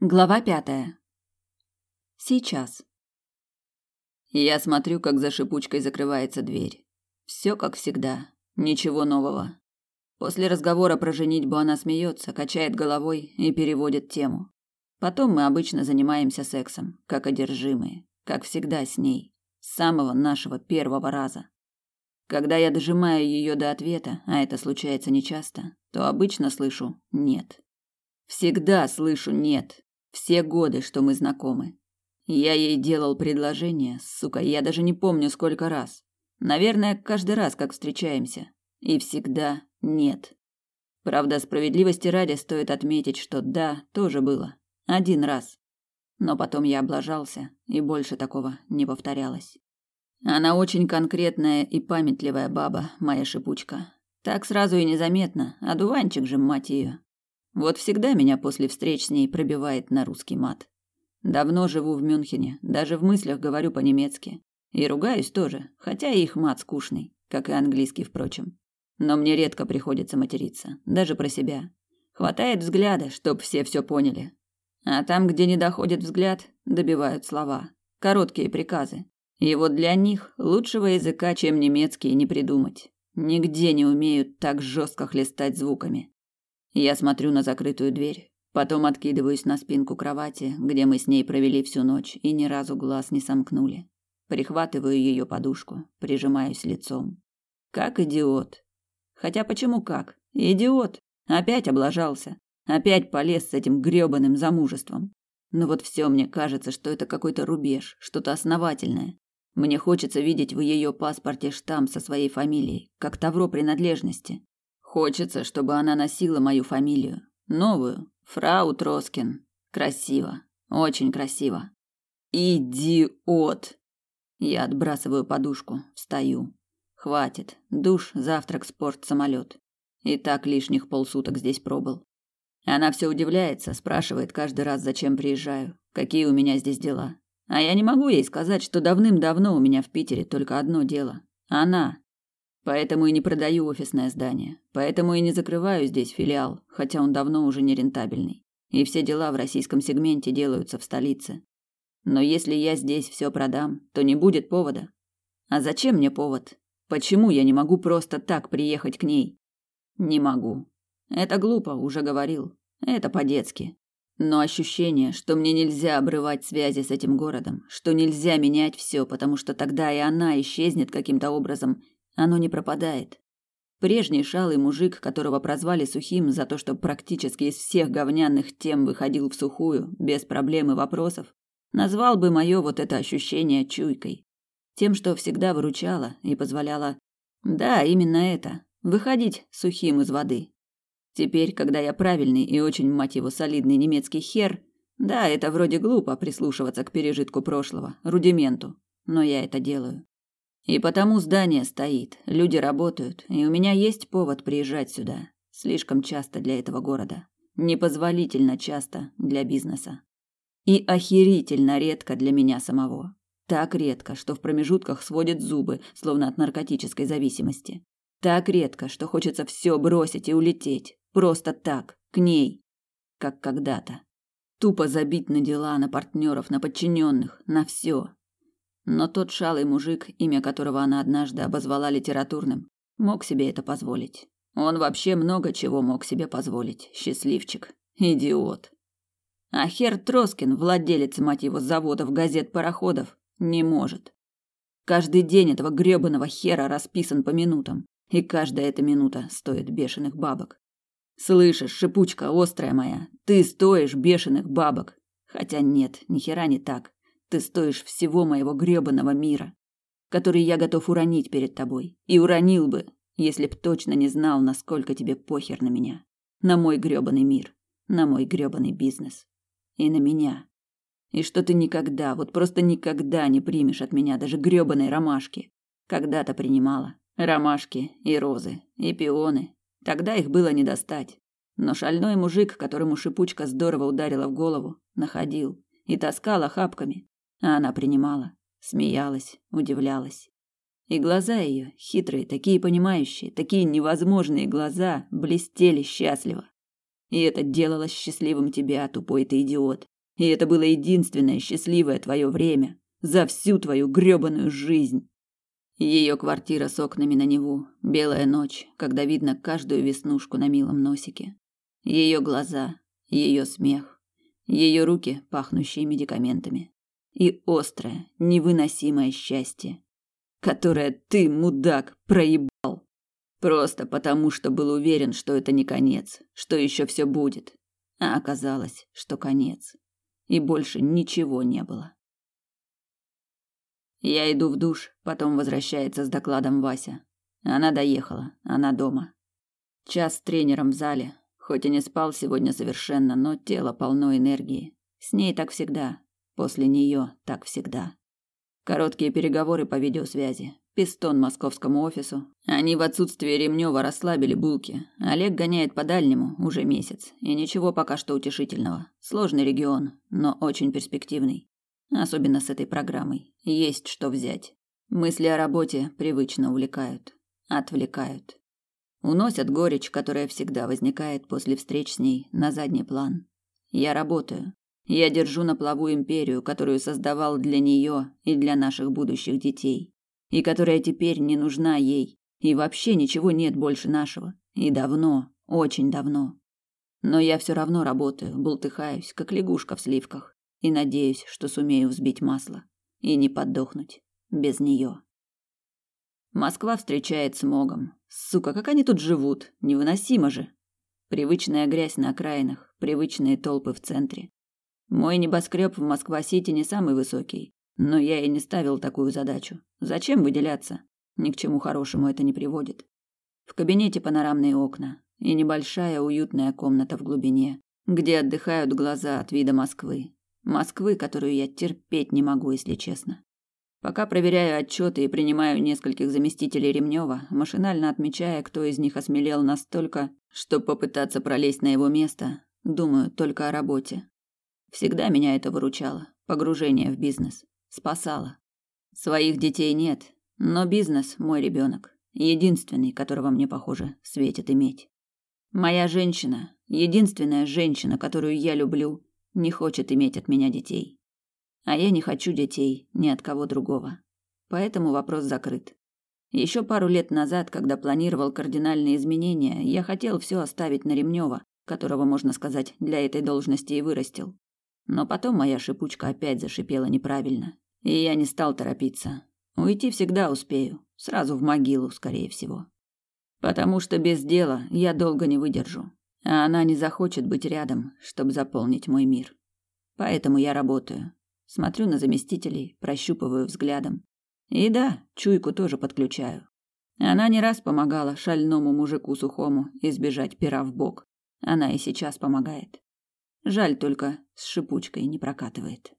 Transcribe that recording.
Глава пятая. Сейчас. Я смотрю, как за шипучкой закрывается дверь. Все как всегда, ничего нового. После разговора про женитьбу она смеется, качает головой и переводит тему. Потом мы обычно занимаемся сексом, как одержимые, как всегда с ней, с самого нашего первого раза. Когда я дожимаю ее до ответа, а это случается нечасто, то обычно слышу «нет». Всегда слышу «нет», все годы, что мы знакомы. Я ей делал предложение, сука, я даже не помню сколько раз. Наверное, каждый раз, как встречаемся. И всегда нет. Правда, справедливости ради стоит отметить, что да, тоже было. Один раз. Но потом я облажался, и больше такого не повторялось. Она очень конкретная и памятливая баба, моя шипучка. Так сразу и незаметно, а дуванчик же, мать ее. Вот всегда меня после встреч с ней пробивает на русский мат. Давно живу в Мюнхене, даже в мыслях говорю по-немецки. И ругаюсь тоже, хотя их мат скучный, как и английский, впрочем. Но мне редко приходится материться, даже про себя. Хватает взгляда, чтоб все все поняли. А там, где не доходит взгляд, добивают слова. Короткие приказы. И вот для них лучшего языка, чем немецкий, не придумать. Нигде не умеют так жестко хлестать звуками. Я смотрю на закрытую дверь, потом откидываюсь на спинку кровати, где мы с ней провели всю ночь и ни разу глаз не сомкнули. Прихватываю ее подушку, прижимаюсь лицом. Как идиот. Хотя почему как? Идиот. Опять облажался. Опять полез с этим грёбаным замужеством. Но вот все мне кажется, что это какой-то рубеж, что-то основательное. Мне хочется видеть в ее паспорте штамп со своей фамилией, как тавро принадлежности. Хочется, чтобы она носила мою фамилию. Новую. Фрау Троскин. Красиво. Очень красиво. Идиот. Я отбрасываю подушку, встаю. Хватит. Душ, завтрак, спорт, самолет. И так лишних полсуток здесь пробыл. Она все удивляется, спрашивает каждый раз, зачем приезжаю, какие у меня здесь дела. А я не могу ей сказать, что давным-давно у меня в Питере только одно дело. Она, Поэтому и не продаю офисное здание. Поэтому и не закрываю здесь филиал, хотя он давно уже не рентабельный. И все дела в российском сегменте делаются в столице. Но если я здесь все продам, то не будет повода. А зачем мне повод? Почему я не могу просто так приехать к ней? Не могу. Это глупо, уже говорил. Это по-детски. Но ощущение, что мне нельзя обрывать связи с этим городом, что нельзя менять все, потому что тогда и она исчезнет каким-то образом, оно не пропадает. Прежний шалый мужик, которого прозвали сухим за то, что практически из всех говняных тем выходил в сухую, без проблем и вопросов, назвал бы мое вот это ощущение чуйкой. Тем, что всегда выручало и позволяло... Да, именно это. Выходить сухим из воды. Теперь, когда я правильный и очень, мать его, солидный немецкий хер, да, это вроде глупо прислушиваться к пережитку прошлого, рудименту, но я это делаю. И потому здание стоит, люди работают, и у меня есть повод приезжать сюда. Слишком часто для этого города. Непозволительно часто для бизнеса. И охерительно редко для меня самого. Так редко, что в промежутках сводит зубы, словно от наркотической зависимости. Так редко, что хочется все бросить и улететь. Просто так, к ней. Как когда-то. Тупо забить на дела, на партнеров, на подчиненных, на все. Но тот шалый мужик, имя которого она однажды обозвала литературным, мог себе это позволить. Он вообще много чего мог себе позволить. Счастливчик. Идиот. А хер Троскин, владелец, мать его, заводов, газет, пароходов, не может. Каждый день этого грёбаного хера расписан по минутам, и каждая эта минута стоит бешеных бабок. Слышишь, шипучка острая моя, ты стоишь бешеных бабок. Хотя нет, ни хера не так. Ты стоишь всего моего грёбаного мира, который я готов уронить перед тобой. И уронил бы, если б точно не знал, насколько тебе похер на меня. На мой грёбаный мир, на мой грёбаный бизнес. И на меня. И что ты никогда, вот просто никогда не примешь от меня даже грёбаной ромашки. Когда-то принимала. Ромашки и розы, и пионы. Тогда их было не достать. Но шальной мужик, которому шипучка здорово ударила в голову, находил и таскал охапками, а она принимала, смеялась, удивлялась. И глаза ее, хитрые, такие понимающие, такие невозможные глаза, блестели счастливо. И это делало счастливым тебя, тупой ты идиот. И это было единственное счастливое твое время за всю твою грёбаную жизнь. Ее квартира с окнами на Неву, белая ночь, когда видно каждую веснушку на милом носике. Ее глаза, ее смех, ее руки, пахнущие медикаментами. И острое, невыносимое счастье, которое ты, мудак, проебал. Просто потому, что был уверен, что это не конец, что еще все будет. А оказалось, что конец. И больше ничего не было. Я иду в душ, потом возвращается с докладом Вася. Она доехала, она дома. Час с тренером в зале. Хоть и не спал сегодня совершенно, но тело полно энергии. С ней так всегда. После нее так всегда. Короткие переговоры по видеосвязи. Пистон московскому офису. Они в отсутствие Ремнева расслабили булки. Олег гоняет по дальнему уже месяц. И ничего пока что утешительного. Сложный регион, но очень перспективный. Особенно с этой программой. Есть что взять. Мысли о работе привычно увлекают. Отвлекают. Уносят горечь, которая всегда возникает после встреч с ней, на задний план. Я работаю. Я держу на плаву империю, которую создавал для нее и для наших будущих детей и которая теперь не нужна ей, и вообще ничего нет больше нашего. И давно, очень давно. Но я все равно работаю, бултыхаюсь, как лягушка в сливках, и надеюсь, что сумею взбить масло и не подохнуть без нее. Москва встречает смогом. Сука, как они тут живут, невыносимо же. Привычная грязь на окраинах, привычные толпы в центре. Мой небоскреб в Москва-Сити не самый высокий, но я и не ставил такую задачу. Зачем выделяться? Ни к чему хорошему это не приводит. В кабинете панорамные окна и небольшая уютная комната в глубине, где отдыхают глаза от вида Москвы. Москвы, которую я терпеть не могу, если честно. Пока проверяю отчеты и принимаю нескольких заместителей Ремнева, машинально отмечая, кто из них осмелел настолько, чтобы попытаться пролезть на его место, думаю только о работе. Всегда меня это выручало, погружение в бизнес. Спасала. Своих детей нет, но бизнес мой ребенок, единственный, которого мне, похоже, светит иметь. Моя женщина, единственная женщина, которую я люблю, не хочет иметь от меня детей. А я не хочу детей ни от кого другого. Поэтому вопрос закрыт. Еще пару лет назад, когда планировал кардинальные изменения, я хотел все оставить на Ремнева, которого, можно сказать, для этой должности и вырастил. Но потом моя шипучка опять зашипела неправильно, и я не стал торопиться. Уйти всегда успею, сразу в могилу, скорее всего. Потому что без дела я долго не выдержу, а она не захочет быть рядом, чтобы заполнить мой мир. Поэтому я работаю. Смотрю на заместителей, прощупываю взглядом. И да, чуйку тоже подключаю. Она не раз помогала шальному мужику сухому избежать пера в бок. Она и сейчас помогает. Жаль только, с шипучкой не прокатывает.